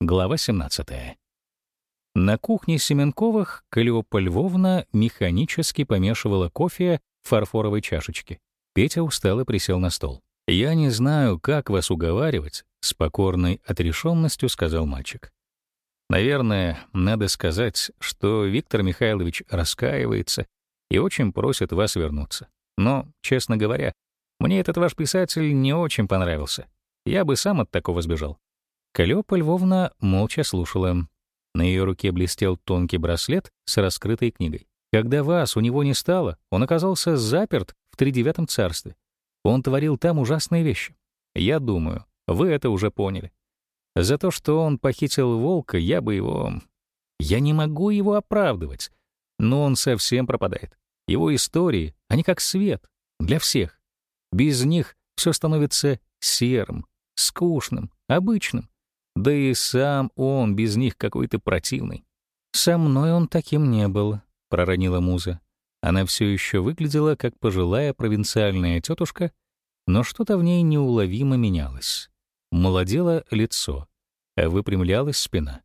Глава 17. На кухне Семенковых Калиопа Львовна механически помешивала кофе в фарфоровой чашечке. Петя устало присел на стол. «Я не знаю, как вас уговаривать», — с покорной отрешенностью сказал мальчик. «Наверное, надо сказать, что Виктор Михайлович раскаивается и очень просит вас вернуться. Но, честно говоря, мне этот ваш писатель не очень понравился. Я бы сам от такого сбежал». Калёпа Львовна молча слушала. На ее руке блестел тонкий браслет с раскрытой книгой. Когда вас у него не стало, он оказался заперт в тридевятом царстве. Он творил там ужасные вещи. Я думаю, вы это уже поняли. За то, что он похитил волка, я бы его... Я не могу его оправдывать, но он совсем пропадает. Его истории, они как свет, для всех. Без них все становится серым, скучным, обычным. Да и сам он без них какой-то противный. «Со мной он таким не был», — проронила муза. Она все еще выглядела как пожилая провинциальная тетушка, но что-то в ней неуловимо менялось. Молодело лицо, а выпрямлялась спина.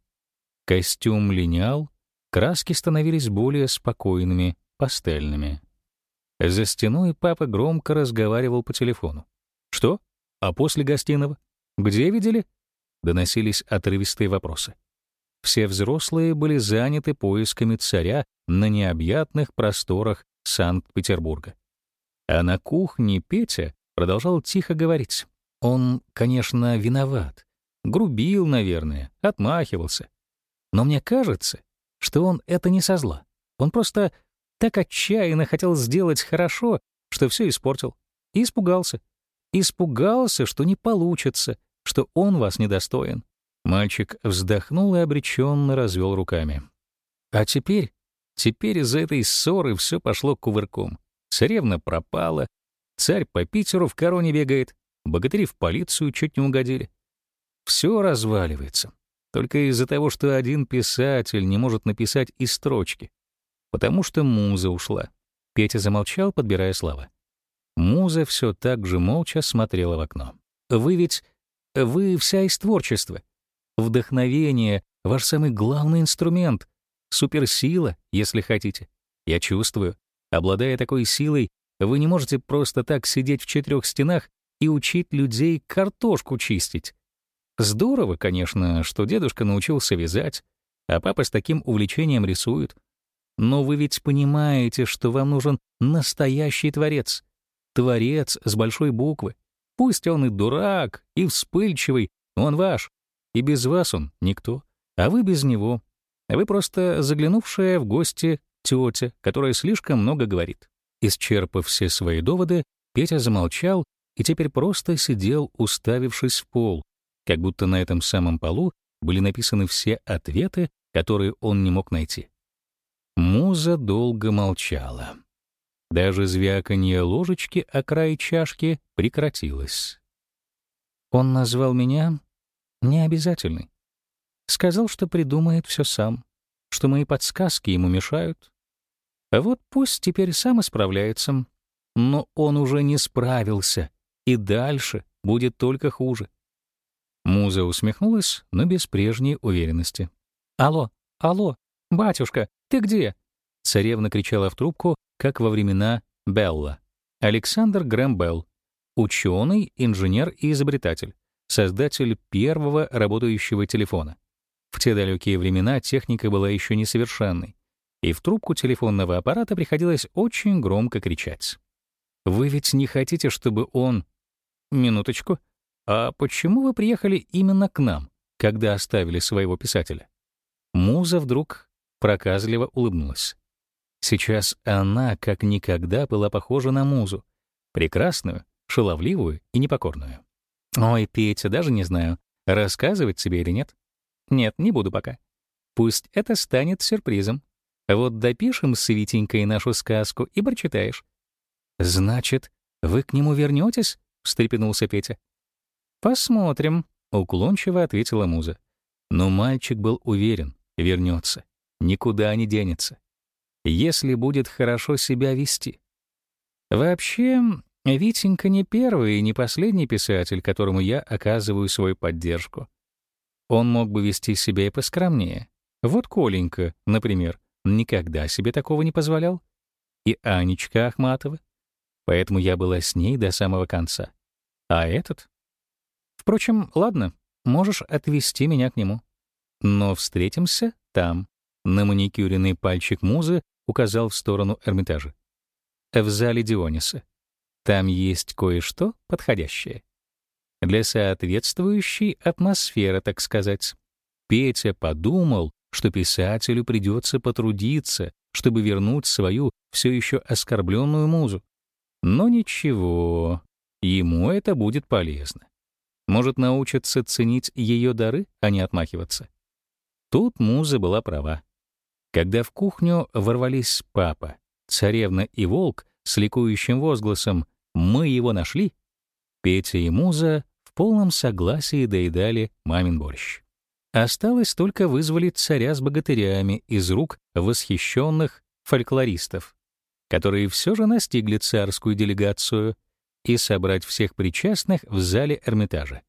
Костюм линял, краски становились более спокойными, пастельными. За стеной папа громко разговаривал по телефону. «Что? А после гостиного? Где видели?» Доносились отрывистые вопросы. Все взрослые были заняты поисками царя на необъятных просторах Санкт-Петербурга. А на кухне Петя продолжал тихо говорить. Он, конечно, виноват. Грубил, наверное, отмахивался. Но мне кажется, что он это не со зла. Он просто так отчаянно хотел сделать хорошо, что все испортил. И испугался. Испугался, что не получится, что он вас недостоин. Мальчик вздохнул и обреченно развел руками. А теперь, теперь из-за этой ссоры все пошло кувырком. Царевна пропала, царь по Питеру в короне бегает, богатыри в полицию чуть не угодили. Все разваливается. Только из-за того, что один писатель не может написать и строчки. Потому что муза ушла. Петя замолчал, подбирая слова. Муза все так же молча смотрела в окно. «Вы ведь... вы вся из творчества. Вдохновение — ваш самый главный инструмент. Суперсила, если хотите. Я чувствую. Обладая такой силой, вы не можете просто так сидеть в четырех стенах и учить людей картошку чистить. Здорово, конечно, что дедушка научился вязать, а папа с таким увлечением рисует. Но вы ведь понимаете, что вам нужен настоящий творец. Творец с большой буквы. Пусть он и дурак, и вспыльчивый, он ваш. И без вас он никто, а вы без него. Вы просто заглянувшая в гости тетя, которая слишком много говорит. Исчерпав все свои доводы, Петя замолчал и теперь просто сидел, уставившись в пол, как будто на этом самом полу были написаны все ответы, которые он не мог найти. Муза долго молчала. Даже звяканье ложечки о край чашки прекратилось. Он назвал меня необязательный. Сказал, что придумает все сам, что мои подсказки ему мешают. А вот пусть теперь сам исправляется. Но он уже не справился, и дальше будет только хуже. Муза усмехнулась, но без прежней уверенности. «Алло, алло, батюшка, ты где?» Царевна кричала в трубку, как во времена Белла. Александр Грэм Белл, ученый, инженер и изобретатель, создатель первого работающего телефона. В те далекие времена техника была еще несовершенной, и в трубку телефонного аппарата приходилось очень громко кричать. «Вы ведь не хотите, чтобы он...» «Минуточку. А почему вы приехали именно к нам, когда оставили своего писателя?» Муза вдруг проказливо улыбнулась. Сейчас она как никогда была похожа на музу, прекрасную, шаловливую и непокорную. «Ой, Петя, даже не знаю, рассказывать тебе или нет. Нет, не буду пока. Пусть это станет сюрпризом. Вот допишем с Витенькой нашу сказку и прочитаешь». «Значит, вы к нему вернетесь? встрепенулся Петя. «Посмотрим», — уклончиво ответила муза. Но мальчик был уверен, вернется, никуда не денется если будет хорошо себя вести. Вообще, Витенька не первый и не последний писатель, которому я оказываю свою поддержку. Он мог бы вести себя и поскромнее. Вот Коленька, например, никогда себе такого не позволял. И Анечка Ахматова. Поэтому я была с ней до самого конца. А этот? Впрочем, ладно, можешь отвезти меня к нему. Но встретимся там. На маникюренный пальчик музы указал в сторону Эрмитажа. В зале Диониса. Там есть кое-что подходящее. Для соответствующей атмосферы, так сказать. Петя подумал, что писателю придется потрудиться, чтобы вернуть свою все еще оскорбленную музу. Но ничего, ему это будет полезно. Может научиться ценить ее дары, а не отмахиваться. Тут муза была права. Когда в кухню ворвались папа, царевна и волк с ликующим возгласом «Мы его нашли!», Петя и муза в полном согласии доедали мамин борщ. Осталось только вызволить царя с богатырями из рук восхищенных фольклористов, которые все же настигли царскую делегацию, и собрать всех причастных в зале Эрмитажа.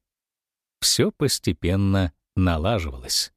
Все постепенно налаживалось.